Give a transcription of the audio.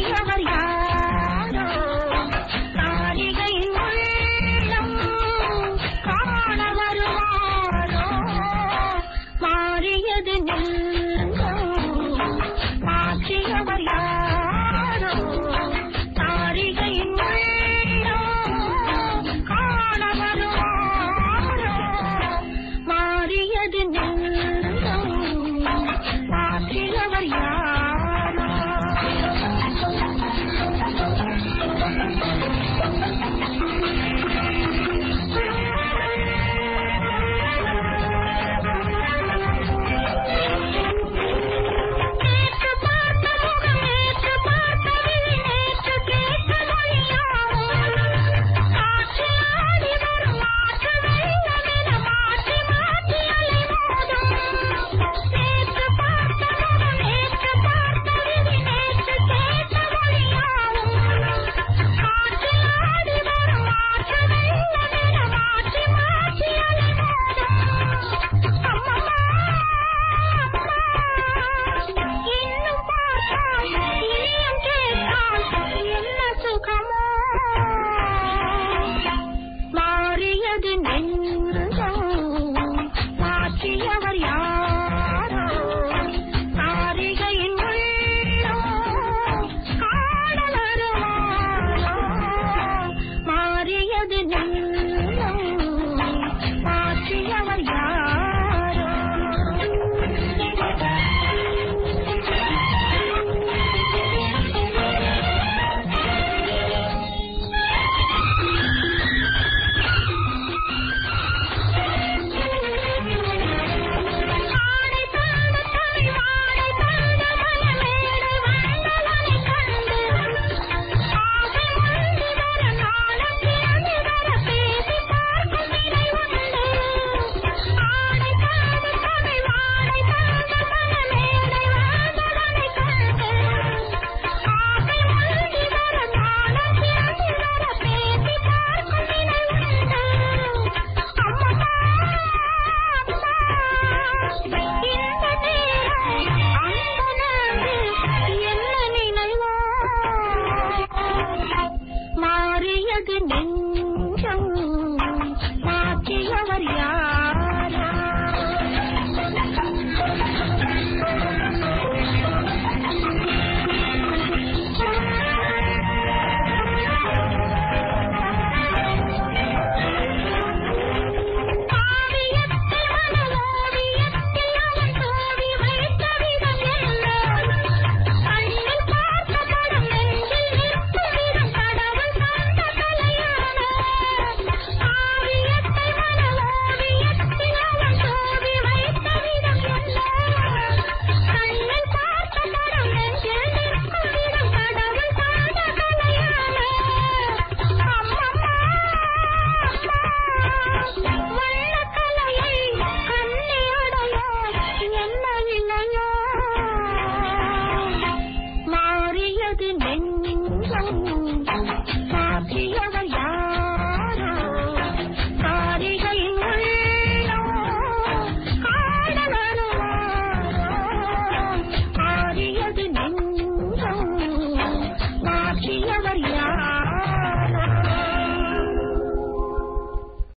பெரியவர் யாரோ தாரிகை உள்ளம் காண வருவாரோ மாறியது நெல்லோ மாற்றியவர் யாரோ?